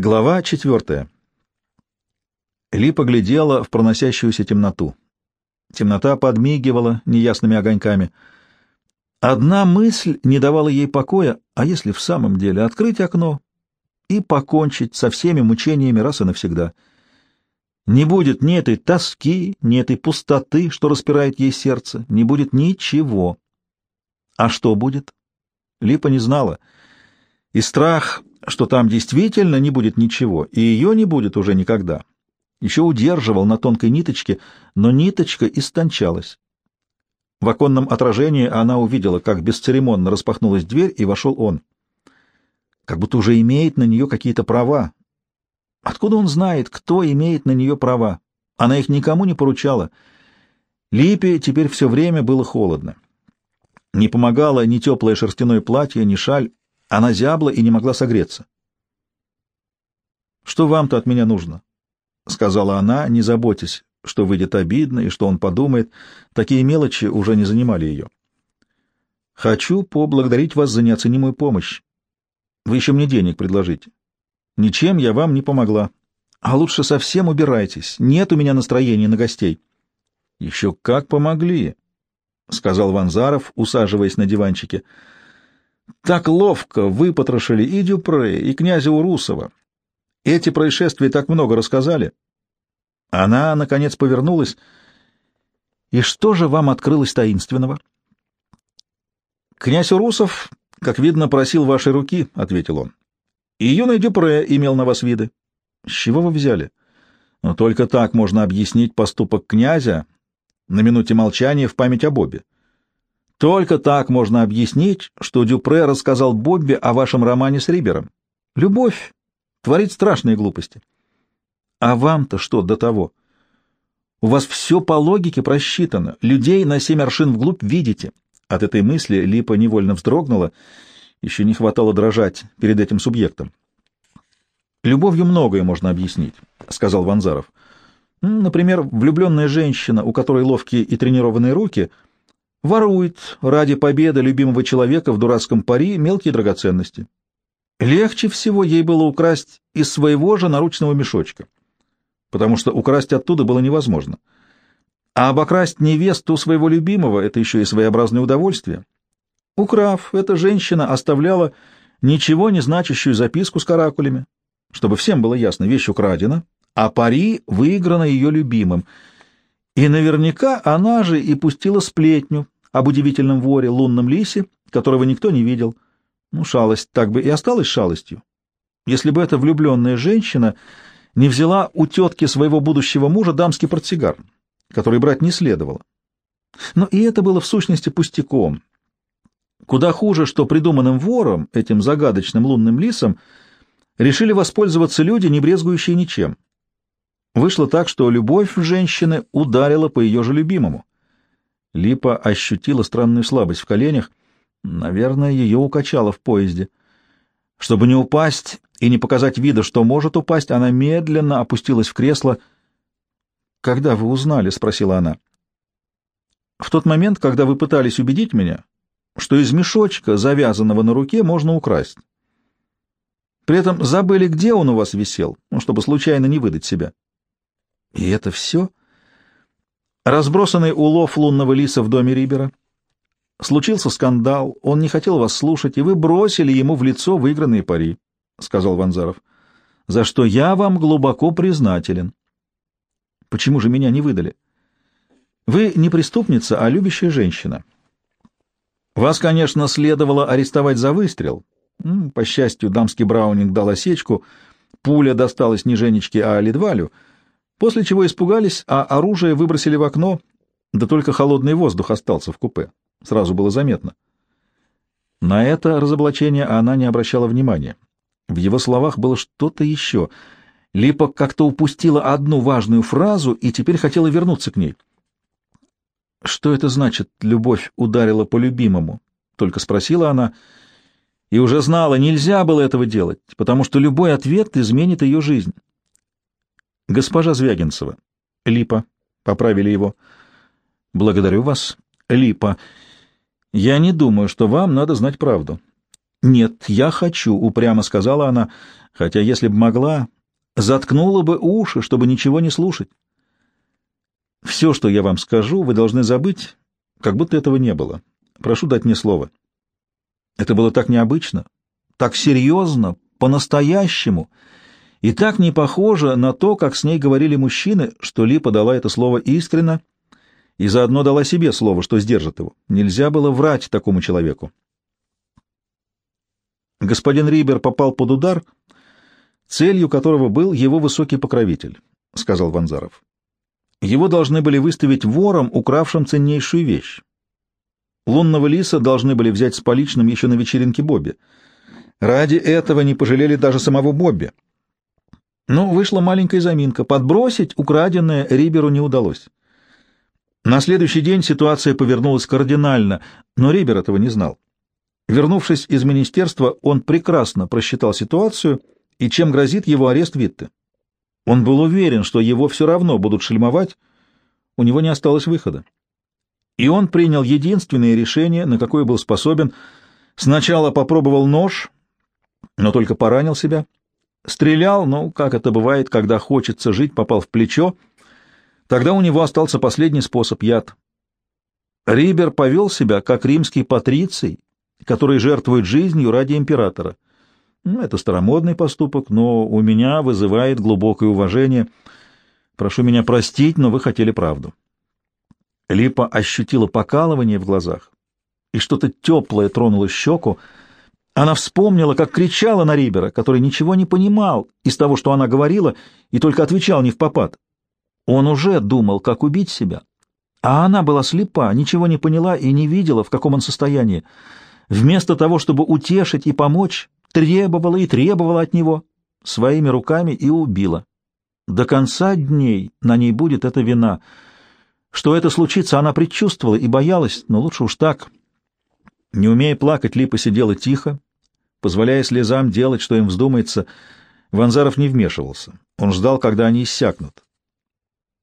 Глава четвертая. Ли поглядела в проносящуюся темноту. Темнота подмигивала неясными огоньками. Одна мысль не давала ей покоя, а если в самом деле открыть окно и покончить со всеми мучениями раз и навсегда. Не будет ни этой тоски, ни этой пустоты, что распирает ей сердце, не будет ничего. А что будет? Липа не знала. И страх что там действительно не будет ничего, и ее не будет уже никогда. Еще удерживал на тонкой ниточке, но ниточка истончалась. В оконном отражении она увидела, как бесцеремонно распахнулась дверь, и вошел он. Как будто уже имеет на нее какие-то права. Откуда он знает, кто имеет на нее права? Она их никому не поручала. Липе теперь все время было холодно. Не помогало ни теплое шерстяное платье, ни шаль, она зябла и не могла согреться. «Что вам-то от меня нужно?» — сказала она, не заботясь, что выйдет обидно и что он подумает. Такие мелочи уже не занимали ее. «Хочу поблагодарить вас за неоценимую помощь. Вы еще мне денег предложите. Ничем я вам не помогла. А лучше совсем убирайтесь. Нет у меня настроения на гостей». «Еще как помогли», — сказал Ванзаров, усаживаясь на диванчике. Так ловко выпотрошили и Дюпре, и князя Урусова. Эти происшествия так много рассказали. Она, наконец, повернулась. «И что же вам открылось таинственного?» «Князь Урусов, как видно, просил вашей руки», — ответил он. «И юный Дюпре имел на вас виды». «С чего вы взяли?» «Но только так можно объяснить поступок князя на минуте молчания в память о Бобе. Только так можно объяснить, что Дюпре рассказал Бобби о вашем романе с Рибером. Любовь творит страшные глупости. А вам-то что до того? У вас все по логике просчитано. Людей на семь аршин вглубь видите. От этой мысли Липа невольно вздрогнула. Еще не хватало дрожать перед этим субъектом. «Любовью многое можно объяснить», — сказал Ванзаров. «Например, влюбленная женщина, у которой ловкие и тренированные руки — ворует ради победы любимого человека в дурацком пари мелкие драгоценности. Легче всего ей было украсть из своего же наручного мешочка, потому что украсть оттуда было невозможно. А обокрасть невесту своего любимого — это еще и своеобразное удовольствие. Украв, эта женщина оставляла ничего не значащую записку с каракулями, чтобы всем было ясно, вещь украдена, а пари выиграна ее любимым — и наверняка она же и пустила сплетню об удивительном воре, лунном лисе, которого никто не видел. Ну, шалость так бы и осталась шалостью. Если бы эта влюбленная женщина не взяла у тетки своего будущего мужа дамский портсигар, который брать не следовало. Но и это было в сущности пустяком. Куда хуже, что придуманным вором, этим загадочным лунным лисом, решили воспользоваться люди, не брезгующие ничем. Вышло так, что любовь женщины ударила по ее же любимому. Липа ощутила странную слабость в коленях. Наверное, ее укачало в поезде. Чтобы не упасть и не показать вида, что может упасть, она медленно опустилась в кресло. «Когда вы узнали?» — спросила она. «В тот момент, когда вы пытались убедить меня, что из мешочка, завязанного на руке, можно украсть. При этом забыли, где он у вас висел, ну, чтобы случайно не выдать себя». И это все? Разбросанный улов лунного лиса в доме Рибера. Случился скандал, он не хотел вас слушать, и вы бросили ему в лицо выигранные пари, — сказал Ванзаров, — за что я вам глубоко признателен. Почему же меня не выдали? Вы не преступница, а любящая женщина. Вас, конечно, следовало арестовать за выстрел. По счастью, дамский браунинг дал осечку, пуля досталась не Женечке, а Лидвалю — после чего испугались, а оружие выбросили в окно, да только холодный воздух остался в купе. Сразу было заметно. На это разоблачение она не обращала внимания. В его словах было что-то еще. Липа как-то упустила одну важную фразу и теперь хотела вернуться к ней. «Что это значит, любовь ударила по любимому?» — только спросила она, и уже знала, нельзя было этого делать, потому что любой ответ изменит ее жизнь. Госпожа Звягинцева. Липа. Поправили его. Благодарю вас. Липа. Я не думаю, что вам надо знать правду. «Нет, я хочу», — упрямо сказала она, хотя, если бы могла, заткнула бы уши, чтобы ничего не слушать. «Все, что я вам скажу, вы должны забыть, как будто этого не было. Прошу дать мне слово». Это было так необычно, так серьезно, по-настоящему, и так не похоже на то, как с ней говорили мужчины, что Липа дала это слово искренно и заодно дала себе слово, что сдержит его. Нельзя было врать такому человеку. Господин Рибер попал под удар, целью которого был его высокий покровитель, — сказал Ванзаров. Его должны были выставить вором, укравшим ценнейшую вещь. Лунного лиса должны были взять с поличным еще на вечеринке Бобби. Ради этого не пожалели даже самого Бобби. Но вышла маленькая заминка. Подбросить украденное Риберу не удалось. На следующий день ситуация повернулась кардинально, но Рибер этого не знал. Вернувшись из министерства, он прекрасно просчитал ситуацию и чем грозит его арест Витте. Он был уверен, что его все равно будут шельмовать, у него не осталось выхода. И он принял единственное решение, на какое был способен. Сначала попробовал нож, но только поранил себя. Стрелял, ну, как это бывает, когда хочется жить, попал в плечо. Тогда у него остался последний способ — яд. Рибер повел себя, как римский патриций, который жертвует жизнью ради императора. Ну, это старомодный поступок, но у меня вызывает глубокое уважение. Прошу меня простить, но вы хотели правду. Липа ощутила покалывание в глазах, и что-то теплое тронуло щеку. Она вспомнила, как кричала на Рибера, который ничего не понимал из того, что она говорила, и только отвечал не в попад. Он уже думал, как убить себя. А она была слепа, ничего не поняла и не видела, в каком он состоянии. Вместо того, чтобы утешить и помочь, требовала и требовала от него своими руками и убила. До конца дней на ней будет эта вина. Что это случится, она предчувствовала и боялась, но лучше уж так. Не умея плакать, Липа сидела тихо, позволяя слезам делать, что им вздумается. Ванзаров не вмешивался. Он ждал, когда они иссякнут.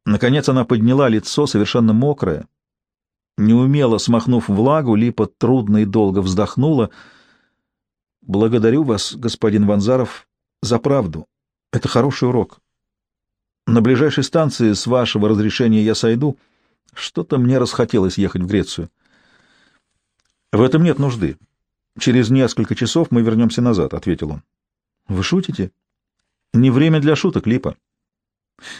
Наконец она подняла лицо, совершенно мокрое. Неумело смахнув влагу, Липа трудно и долго вздохнула. «Благодарю вас, господин Ванзаров, за правду. Это хороший урок. На ближайшей станции с вашего разрешения я сойду. Что-то мне расхотелось ехать в Грецию». «В этом нет нужды. Через несколько часов мы вернемся назад», — ответил он. «Вы шутите?» «Не время для шуток, Липа.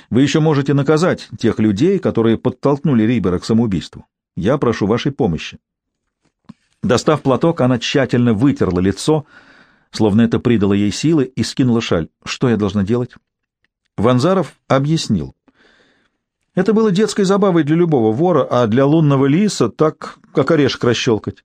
Вы еще можете наказать тех людей, которые подтолкнули Рибера к самоубийству. Я прошу вашей помощи. Достав платок, она тщательно вытерла лицо, словно это придало ей силы, и скинула шаль. Что я должна делать? Ванзаров объяснил. Это было детской забавой для любого вора, а для лунного лиса так, как орешек расщелкать.